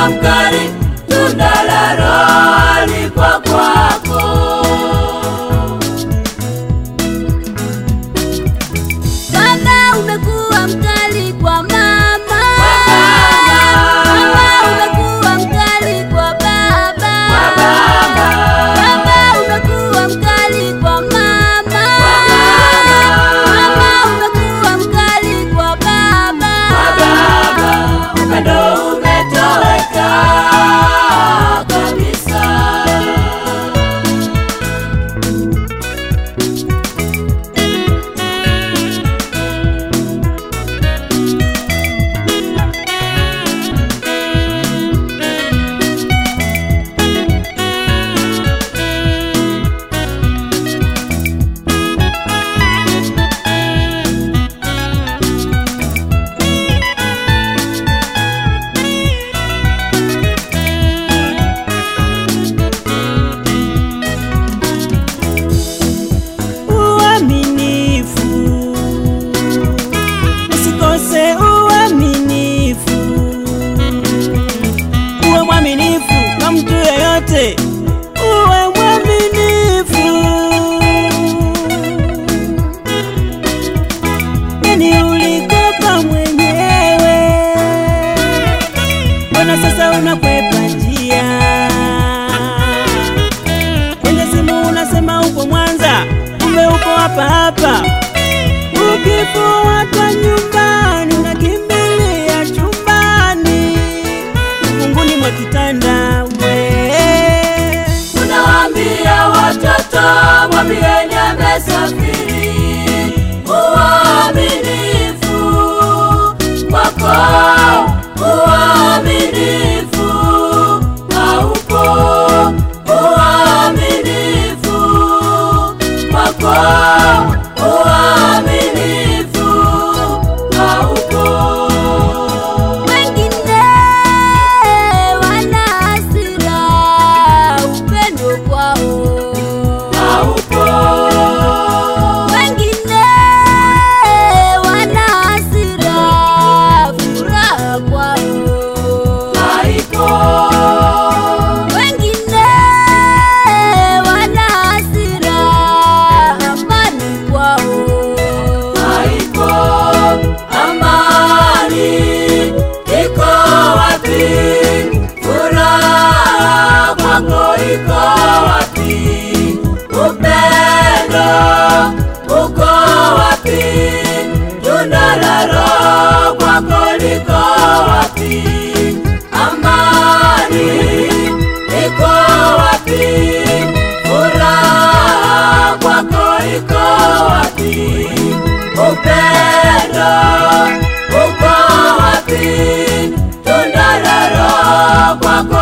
бабка alma me be. kwakwa.